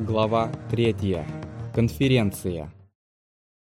Глава 3. Конференция.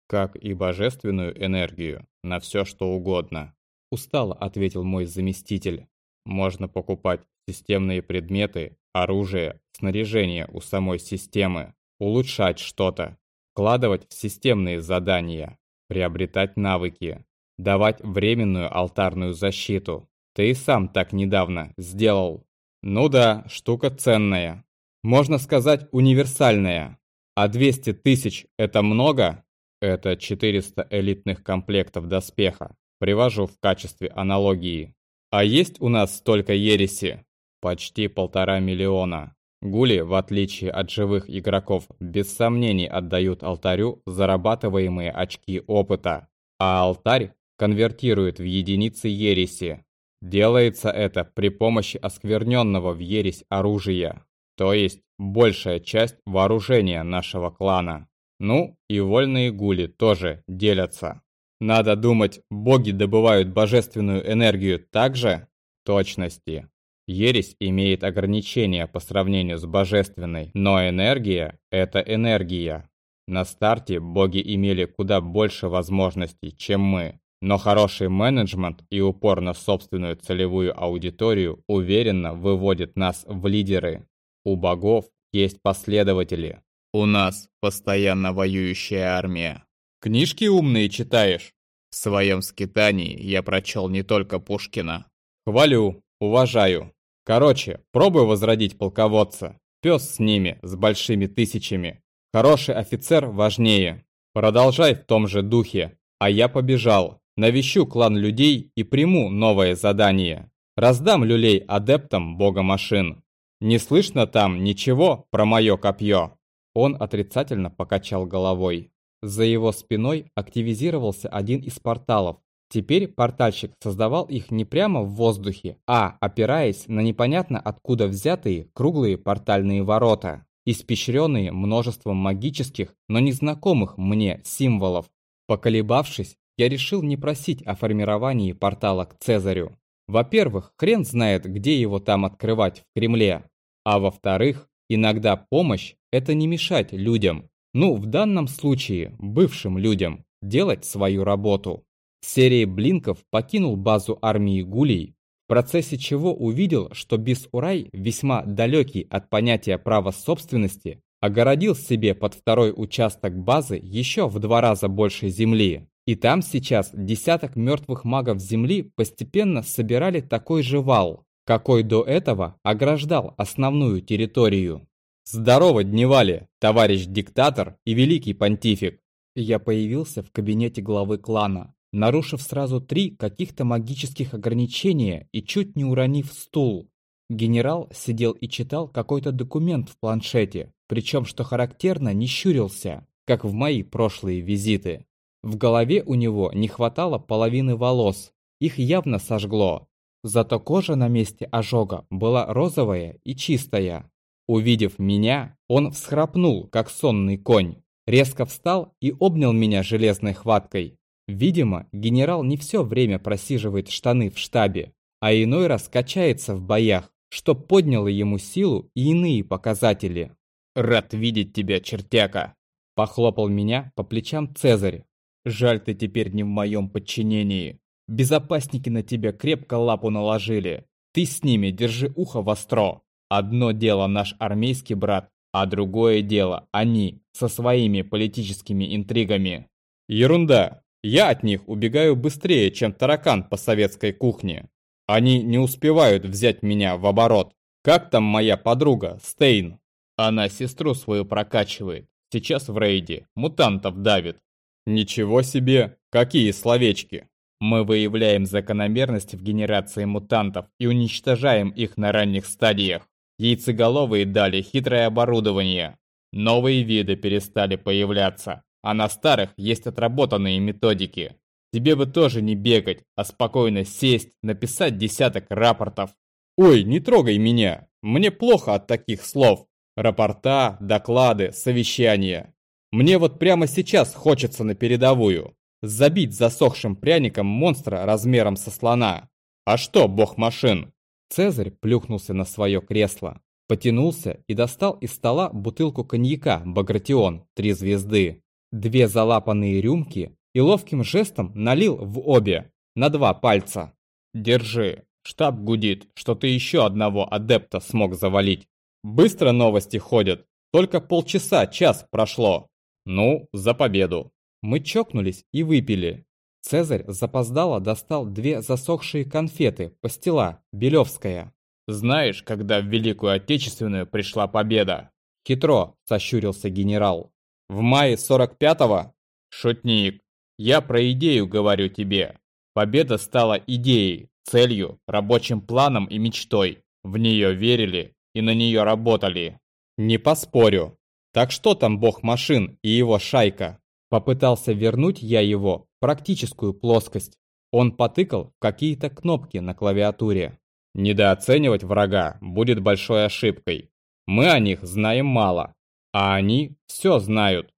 Как и божественную энергию, на все что угодно. Устало ответил мой заместитель. Можно покупать системные предметы, оружие, снаряжение у самой системы, улучшать что-то, вкладывать в системные задания, приобретать навыки, давать временную алтарную защиту. Ты и сам так недавно сделал. Ну да, штука ценная. Можно сказать, универсальная. А 200 тысяч – это много? Это 400 элитных комплектов доспеха. Привожу в качестве аналогии. А есть у нас столько ереси? Почти полтора миллиона. Гули, в отличие от живых игроков, без сомнений отдают алтарю зарабатываемые очки опыта. А алтарь конвертирует в единицы ереси. Делается это при помощи оскверненного в ересь оружия то есть большая часть вооружения нашего клана. Ну и вольные гули тоже делятся. Надо думать, боги добывают божественную энергию так же? Точности. Ересь имеет ограничения по сравнению с божественной, но энергия – это энергия. На старте боги имели куда больше возможностей, чем мы. Но хороший менеджмент и упор на собственную целевую аудиторию уверенно выводит нас в лидеры. У богов есть последователи. У нас постоянно воюющая армия. Книжки умные читаешь? В своем скитании я прочел не только Пушкина. Хвалю, уважаю. Короче, пробуй возродить полководца. Пес с ними, с большими тысячами. Хороший офицер важнее. Продолжай в том же духе. А я побежал. Навещу клан людей и приму новое задание. Раздам люлей адептам бога машин. Не слышно там ничего про мое копье?» Он отрицательно покачал головой. За его спиной активизировался один из порталов. Теперь портальщик создавал их не прямо в воздухе, а опираясь на непонятно откуда взятые круглые портальные ворота, испещренные множеством магических, но незнакомых мне символов. Поколебавшись, я решил не просить о формировании портала к Цезарю. Во-первых, хрен знает, где его там открывать в Кремле. А во-вторых, иногда помощь – это не мешать людям, ну, в данном случае, бывшим людям, делать свою работу. В серии Блинков покинул базу армии Гулей, в процессе чего увидел, что Бис-Урай, весьма далекий от понятия права собственности, огородил себе под второй участок базы еще в два раза больше земли. И там сейчас десяток мертвых магов земли постепенно собирали такой же вал какой до этого ограждал основную территорию. «Здорово, Дневали, товарищ диктатор и великий понтифик!» Я появился в кабинете главы клана, нарушив сразу три каких-то магических ограничения и чуть не уронив стул. Генерал сидел и читал какой-то документ в планшете, причем, что характерно, не щурился, как в мои прошлые визиты. В голове у него не хватало половины волос, их явно сожгло, Зато кожа на месте ожога была розовая и чистая. Увидев меня, он всхрапнул, как сонный конь. Резко встал и обнял меня железной хваткой. Видимо, генерал не все время просиживает штаны в штабе, а иной раз качается в боях, что подняло ему силу и иные показатели. «Рад видеть тебя, чертяка!» Похлопал меня по плечам Цезарь. «Жаль, ты теперь не в моем подчинении. Безопасники на тебя крепко лапу наложили. Ты с ними держи ухо востро. Одно дело наш армейский брат, а другое дело они со своими политическими интригами. Ерунда. Я от них убегаю быстрее, чем таракан по советской кухне. Они не успевают взять меня в оборот. Как там моя подруга, Стейн? Она сестру свою прокачивает. Сейчас в рейде. Мутантов давит. Ничего себе, какие словечки. Мы выявляем закономерности в генерации мутантов и уничтожаем их на ранних стадиях. Яйцеголовые дали хитрое оборудование. Новые виды перестали появляться, а на старых есть отработанные методики. Тебе бы тоже не бегать, а спокойно сесть, написать десяток рапортов. Ой, не трогай меня, мне плохо от таких слов. Рапорта, доклады, совещания. Мне вот прямо сейчас хочется на передовую забить засохшим пряником монстра размером со слона. А что, бог машин? Цезарь плюхнулся на свое кресло. Потянулся и достал из стола бутылку коньяка «Багратион» три звезды, две залапанные рюмки и ловким жестом налил в обе, на два пальца. «Держи, штаб гудит, что ты еще одного адепта смог завалить. Быстро новости ходят, только полчаса, час прошло. Ну, за победу!» Мы чокнулись и выпили. Цезарь запоздало достал две засохшие конфеты, пастила, Белевская. Знаешь, когда в Великую Отечественную пришла победа? Хитро, сощурился генерал. В мае 45-го? Шутник. Я про идею говорю тебе. Победа стала идеей, целью, рабочим планом и мечтой. В нее верили и на нее работали. Не поспорю. Так что там бог машин и его шайка? Попытался вернуть я его практическую плоскость. Он потыкал какие-то кнопки на клавиатуре. Недооценивать врага будет большой ошибкой. Мы о них знаем мало, а они все знают.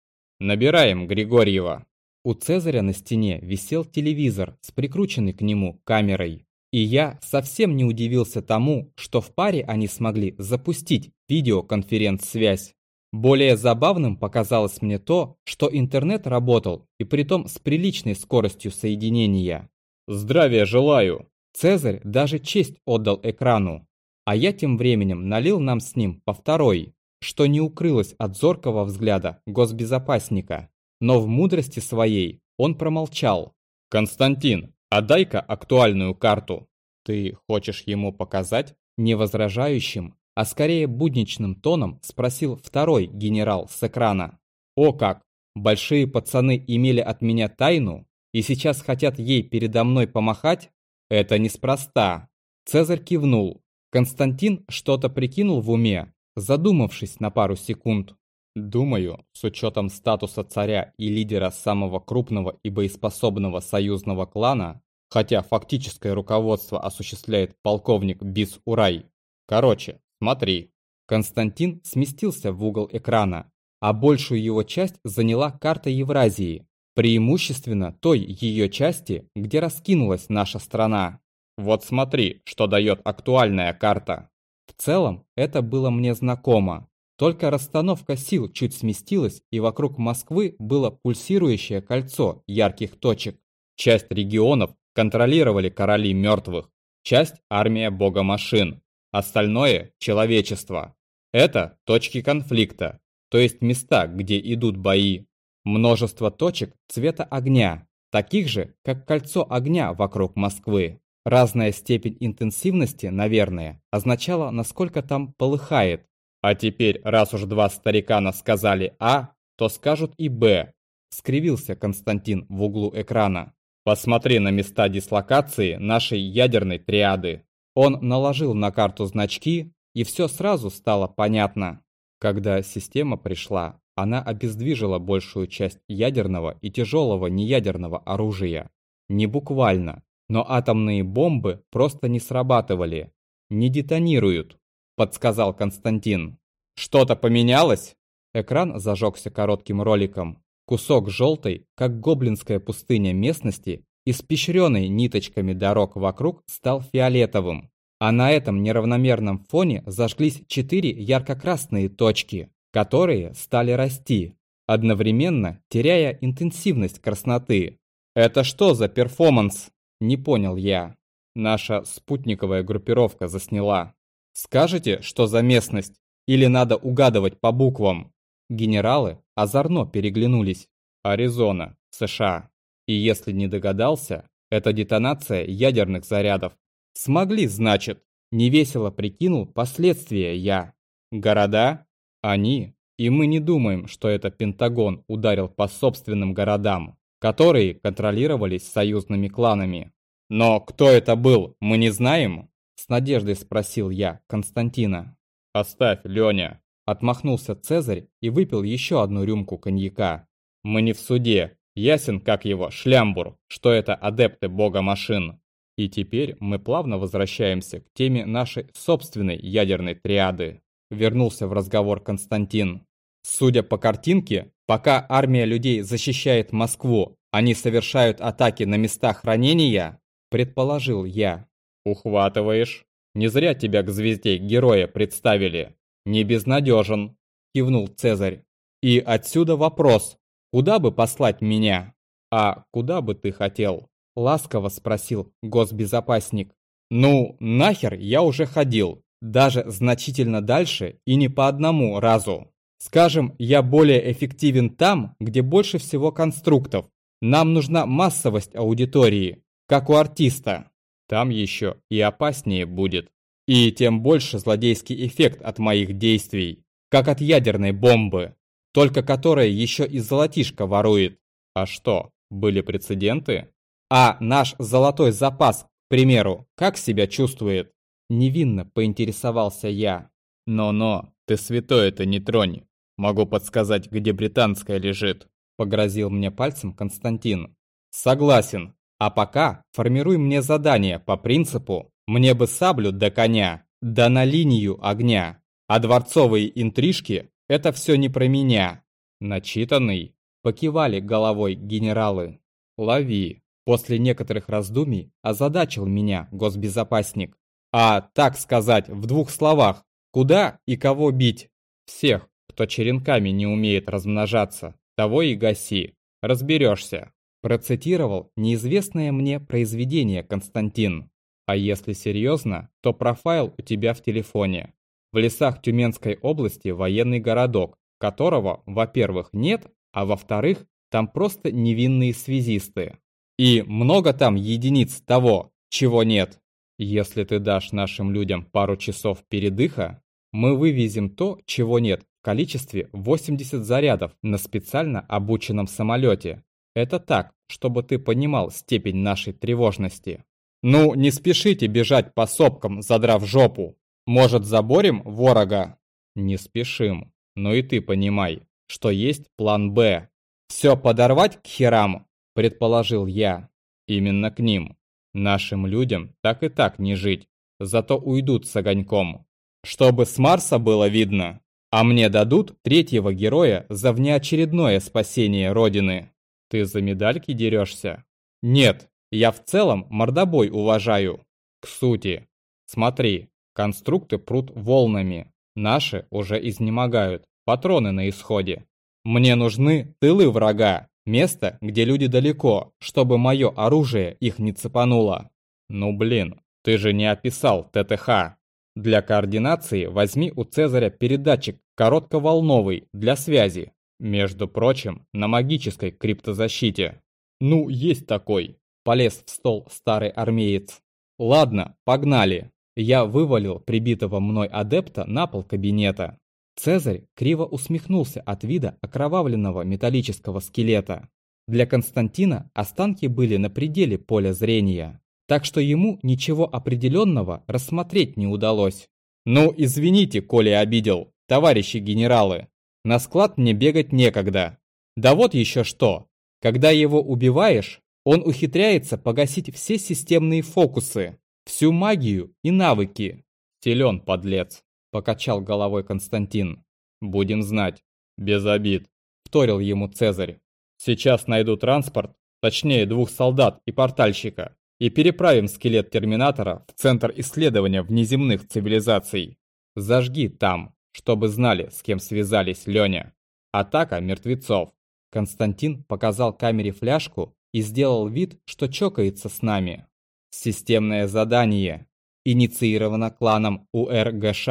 Набираем Григорьева. У Цезаря на стене висел телевизор с прикрученной к нему камерой. И я совсем не удивился тому, что в паре они смогли запустить видеоконференц-связь. Более забавным показалось мне то, что интернет работал, и притом с приличной скоростью соединения. «Здравия желаю!» Цезарь даже честь отдал экрану, а я тем временем налил нам с ним по второй, что не укрылось от зоркого взгляда госбезопасника. Но в мудрости своей он промолчал. «Константин, отдай-ка актуальную карту». «Ты хочешь ему показать?» Невозражающим, а скорее будничным тоном спросил второй генерал с экрана. «О как! Большие пацаны имели от меня тайну и сейчас хотят ей передо мной помахать? Это неспроста. Цезарь кивнул. Константин что-то прикинул в уме, задумавшись на пару секунд. Думаю, с учетом статуса царя и лидера самого крупного и боеспособного союзного клана, хотя фактическое руководство осуществляет полковник Бис Урай. Короче, смотри. Константин сместился в угол экрана, а большую его часть заняла карта Евразии, Преимущественно той ее части, где раскинулась наша страна. Вот смотри, что дает актуальная карта. В целом, это было мне знакомо. Только расстановка сил чуть сместилась, и вокруг Москвы было пульсирующее кольцо ярких точек. Часть регионов контролировали короли мертвых, часть – армия бога машин, остальное – человечество. Это точки конфликта, то есть места, где идут бои. Множество точек цвета огня, таких же, как кольцо огня вокруг Москвы. Разная степень интенсивности, наверное, означала, насколько там полыхает. А теперь, раз уж два старикана сказали «А», то скажут и «Б», скривился Константин в углу экрана. Посмотри на места дислокации нашей ядерной триады. Он наложил на карту значки, и все сразу стало понятно. Когда система пришла, она обездвижила большую часть ядерного и тяжелого неядерного оружия. Не буквально, но атомные бомбы просто не срабатывали. Не детонируют, подсказал Константин. Что-то поменялось? Экран зажегся коротким роликом. Кусок желтой, как гоблинская пустыня местности, испещренный ниточками дорог вокруг, стал фиолетовым. А на этом неравномерном фоне зажглись четыре ярко-красные точки которые стали расти, одновременно теряя интенсивность красноты. «Это что за перформанс?» Не понял я. Наша спутниковая группировка засняла. «Скажете, что за местность? Или надо угадывать по буквам?» Генералы озорно переглянулись. «Аризона, США. И если не догадался, это детонация ядерных зарядов. Смогли, значит. Невесело прикинул последствия я. Города? Они, и мы не думаем, что это Пентагон ударил по собственным городам, которые контролировались союзными кланами. Но кто это был, мы не знаем? С надеждой спросил я Константина. «Оставь, Леня!» Отмахнулся Цезарь и выпил еще одну рюмку коньяка. «Мы не в суде. Ясен, как его, шлямбур, что это адепты бога машин». И теперь мы плавно возвращаемся к теме нашей собственной ядерной триады вернулся в разговор Константин. Судя по картинке, пока армия людей защищает Москву, они совершают атаки на места хранения, предположил я. Ухватываешь? Не зря тебя к звезде героя представили. не безнадежен, кивнул Цезарь. И отсюда вопрос, куда бы послать меня? А куда бы ты хотел? Ласково спросил госбезопасник. Ну, нахер я уже ходил, даже значительно дальше и не по одному разу. Скажем, я более эффективен там, где больше всего конструктов. Нам нужна массовость аудитории, как у артиста. Там еще и опаснее будет. И тем больше злодейский эффект от моих действий, как от ядерной бомбы, только которая еще и золотишко ворует. А что, были прецеденты? А наш золотой запас, к примеру, как себя чувствует? Невинно поинтересовался я. «Но-но, ты святое-то не тронь. Могу подсказать, где британская лежит», — погрозил мне пальцем Константин. «Согласен. А пока формируй мне задание по принципу «мне бы саблю до коня, да на линию огня». А дворцовые интрижки — это все не про меня». Начитанный. Покивали головой генералы. «Лови». После некоторых раздумий озадачил меня госбезопасник. А, так сказать, в двух словах, куда и кого бить? Всех, кто черенками не умеет размножаться, того и гаси. Разберешься. Процитировал неизвестное мне произведение Константин. А если серьезно, то профайл у тебя в телефоне. В лесах Тюменской области военный городок, которого, во-первых, нет, а во-вторых, там просто невинные связисты. И много там единиц того, чего нет. Если ты дашь нашим людям пару часов передыха, мы вывезем то, чего нет, в количестве 80 зарядов на специально обученном самолете. Это так, чтобы ты понимал степень нашей тревожности. Ну, не спешите бежать по сопкам, задрав жопу. Может, заборем ворога? Не спешим. Но и ты понимай, что есть план «Б». Все подорвать к херам, предположил я. Именно к ним. Нашим людям так и так не жить, зато уйдут с огоньком. Чтобы с Марса было видно, а мне дадут третьего героя за внеочередное спасение Родины. Ты за медальки дерешься? Нет, я в целом мордобой уважаю. К сути. Смотри, конструкты прут волнами. Наши уже изнемогают, патроны на исходе. Мне нужны тылы врага, Место, где люди далеко, чтобы мое оружие их не цепануло. Ну блин, ты же не описал ТТХ. Для координации возьми у Цезаря передатчик коротковолновый для связи. Между прочим, на магической криптозащите. Ну, есть такой. Полез в стол старый армеец. Ладно, погнали. Я вывалил прибитого мной адепта на пол кабинета. Цезарь криво усмехнулся от вида окровавленного металлического скелета. Для Константина останки были на пределе поля зрения, так что ему ничего определенного рассмотреть не удалось. «Ну, извините, коли обидел, товарищи генералы. На склад мне бегать некогда. Да вот еще что. Когда его убиваешь, он ухитряется погасить все системные фокусы, всю магию и навыки. Силен, подлец покачал головой Константин. Будем знать. Без обид, вторил ему Цезарь. Сейчас найду транспорт, точнее двух солдат и портальщика, и переправим скелет Терминатора в Центр исследования внеземных цивилизаций. Зажги там, чтобы знали, с кем связались Леня. Атака мертвецов. Константин показал камере фляжку и сделал вид, что чокается с нами. Системное задание. Инициировано кланом УРГШ.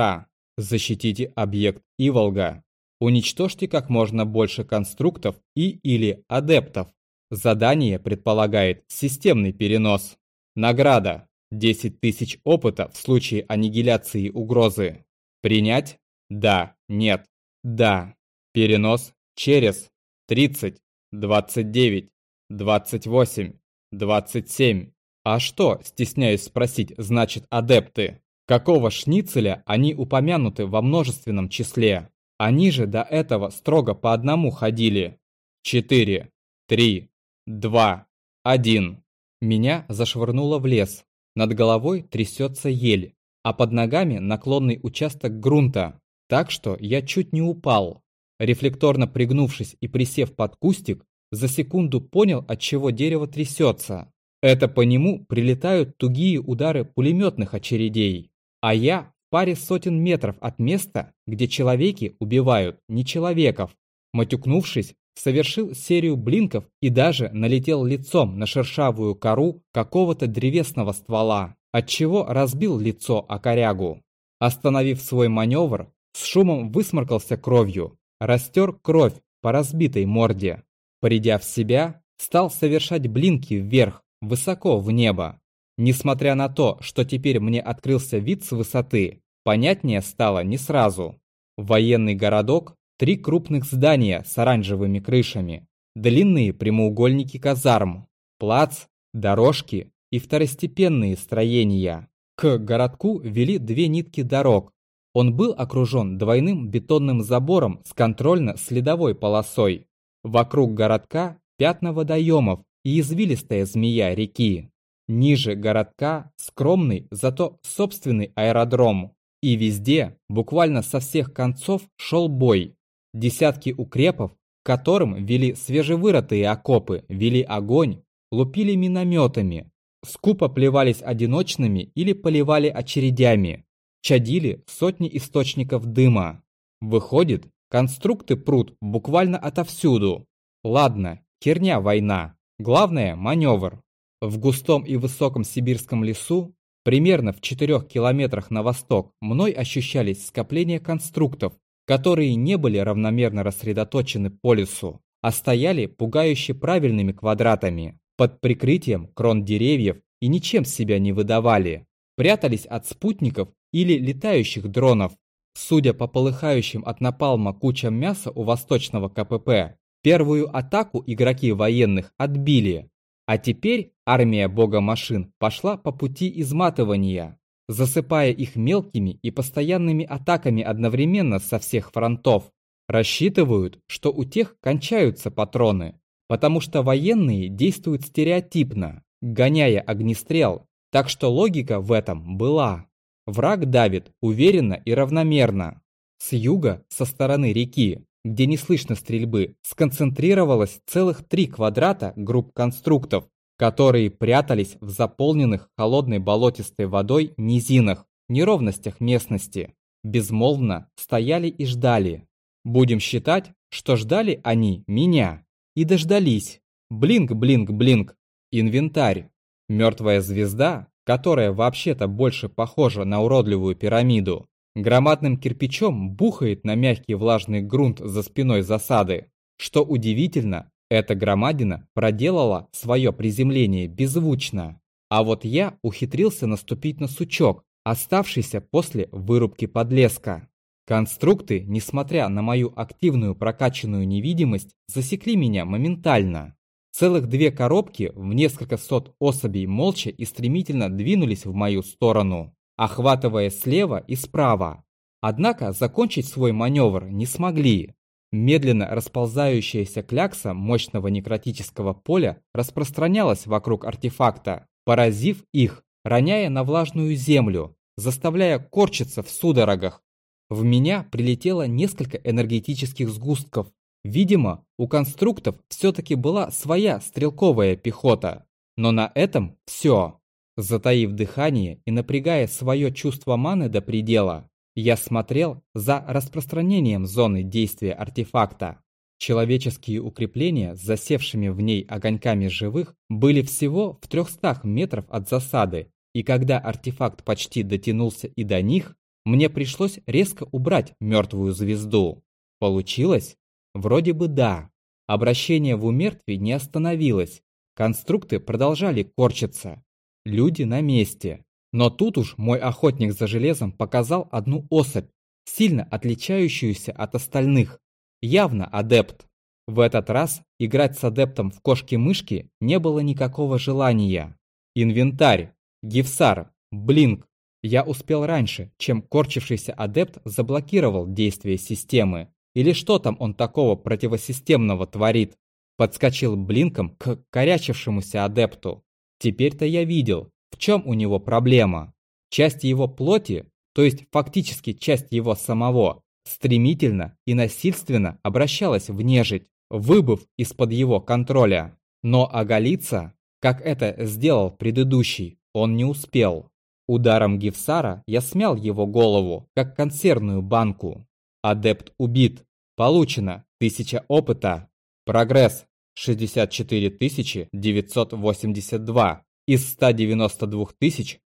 Защитите объект Иволга. Уничтожьте как можно больше конструктов и или адептов. Задание предполагает системный перенос. Награда. 10 тысяч опыта в случае аннигиляции угрозы. Принять? Да. Нет. Да. Перенос через 30, 29, 28, 27. А что, стесняюсь спросить, значит адепты? Какого шницеля они упомянуты во множественном числе? Они же до этого строго по одному ходили. Четыре, три, два, один. Меня зашвырнуло в лес. Над головой трясется ель, а под ногами наклонный участок грунта, так что я чуть не упал. Рефлекторно пригнувшись и присев под кустик, за секунду понял, от чего дерево трясется. Это по нему прилетают тугие удары пулеметных очередей. А я в паре сотен метров от места, где человеки убивают не человеков. Матюкнувшись, совершил серию блинков и даже налетел лицом на шершавую кору какого-то древесного ствола, отчего разбил лицо о корягу. Остановив свой маневр, с шумом высморкался кровью, растер кровь по разбитой морде. Придя в себя, стал совершать блинки вверх, высоко в небо. Несмотря на то, что теперь мне открылся вид с высоты, понятнее стало не сразу. Военный городок Три крупных здания с оранжевыми крышами, длинные прямоугольники казарм, плац, дорожки и второстепенные строения. К городку вели две нитки дорог. Он был окружен двойным бетонным забором с контрольно-следовой полосой. Вокруг городка пятна водоемов и извилистая змея реки. Ниже городка скромный, зато собственный аэродром. И везде, буквально со всех концов, шел бой. Десятки укрепов, которым вели свежевырытые окопы, вели огонь, лупили минометами, скупо плевались одиночными или поливали очередями, чадили сотни источников дыма. Выходит, конструкты прут буквально отовсюду. Ладно, херня война. Главное – маневр. В густом и высоком сибирском лесу, примерно в 4 километрах на восток, мной ощущались скопления конструктов, которые не были равномерно рассредоточены по лесу, а стояли пугающе правильными квадратами, под прикрытием крон деревьев и ничем себя не выдавали, прятались от спутников или летающих дронов. Судя по полыхающим от напалма кучам мяса у восточного КПП, первую атаку игроки военных отбили, а теперь армия бога машин пошла по пути изматывания засыпая их мелкими и постоянными атаками одновременно со всех фронтов. Рассчитывают, что у тех кончаются патроны, потому что военные действуют стереотипно, гоняя огнестрел, так что логика в этом была. Враг давит уверенно и равномерно. С юга, со стороны реки, где не слышно стрельбы, сконцентрировалось целых три квадрата групп конструктов, которые прятались в заполненных холодной болотистой водой низинах, неровностях местности, безмолвно стояли и ждали. Будем считать, что ждали они меня. И дождались. Блинк, блинк, блинк. Инвентарь. Мертвая звезда, которая вообще-то больше похожа на уродливую пирамиду, громадным кирпичом бухает на мягкий влажный грунт за спиной засады. Что удивительно, эта громадина проделала свое приземление беззвучно, а вот я ухитрился наступить на сучок, оставшийся после вырубки подлеска. Конструкты, несмотря на мою активную прокачанную невидимость, засекли меня моментально. Целых две коробки в несколько сот особей молча и стремительно двинулись в мою сторону, охватывая слева и справа. Однако закончить свой маневр не смогли. Медленно расползающаяся клякса мощного некротического поля распространялась вокруг артефакта, поразив их, роняя на влажную землю, заставляя корчиться в судорогах. В меня прилетело несколько энергетических сгустков. Видимо, у конструктов все-таки была своя стрелковая пехота. Но на этом все. Затаив дыхание и напрягая свое чувство маны до предела, я смотрел за распространением зоны действия артефакта. Человеческие укрепления с засевшими в ней огоньками живых были всего в 300 метров от засады, и когда артефакт почти дотянулся и до них, мне пришлось резко убрать мертвую звезду. Получилось? Вроде бы да. Обращение в умертвие не остановилось. Конструкты продолжали корчиться. Люди на месте. Но тут уж мой охотник за железом показал одну особь, сильно отличающуюся от остальных. Явно адепт. В этот раз играть с адептом в кошки-мышки не было никакого желания. Инвентарь, гифсар, блинк. Я успел раньше, чем корчившийся адепт заблокировал действие системы. Или что там он такого противосистемного творит? Подскочил блинком к корячившемуся адепту. Теперь-то я видел, в чем у него проблема? Часть его плоти, то есть фактически часть его самого, стремительно и насильственно обращалась в нежить, выбыв из-под его контроля. Но оголиться, как это сделал предыдущий, он не успел. Ударом Гифсара я смял его голову, как консервную банку. Адепт убит. Получено 1000 опыта. Прогресс 64 982 из 192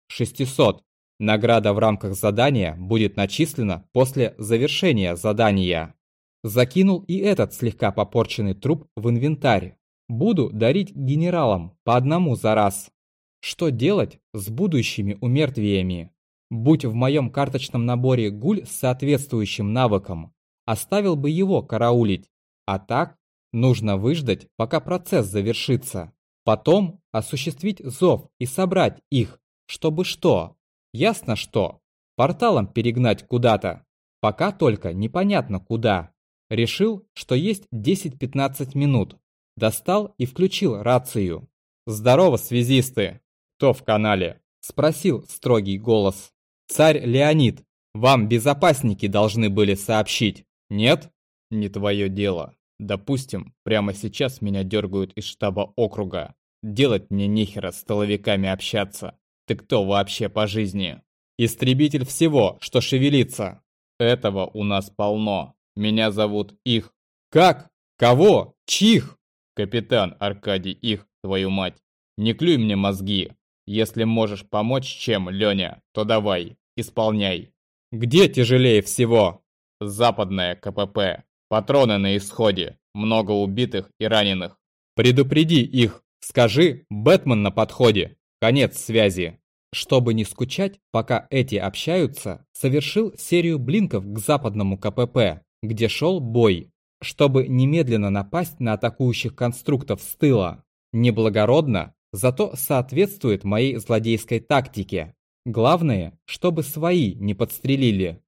600. Награда в рамках задания будет начислена после завершения задания. Закинул и этот слегка попорченный труп в инвентарь. Буду дарить генералам по одному за раз. Что делать с будущими умертвиями? Будь в моем карточном наборе гуль с соответствующим навыком, оставил бы его караулить. А так, нужно выждать, пока процесс завершится. Потом осуществить зов и собрать их, чтобы что? Ясно что. Порталом перегнать куда-то. Пока только непонятно куда. Решил, что есть 10-15 минут. Достал и включил рацию. «Здорово, связисты!» «Кто в канале?» – спросил строгий голос. «Царь Леонид, вам безопасники должны были сообщить, нет?» «Не твое дело. Допустим, прямо сейчас меня дергают из штаба округа. Делать мне нехера с столовиками общаться. Ты кто вообще по жизни?» «Истребитель всего, что шевелится». «Этого у нас полно. Меня зовут Их». «Как? Кого? Чих?» «Капитан Аркадий Их, твою мать. Не клюй мне мозги. Если можешь помочь чем, Леня, то давай, исполняй. Где тяжелее всего? Западная КПП. Патроны на исходе. Много убитых и раненых. Предупреди их. Скажи, Бэтмен на подходе. Конец связи. Чтобы не скучать, пока эти общаются, совершил серию блинков к западному КПП, где шел бой, чтобы немедленно напасть на атакующих конструктов с тыла. Неблагородно, зато соответствует моей злодейской тактике. Главное, чтобы свои не подстрелили.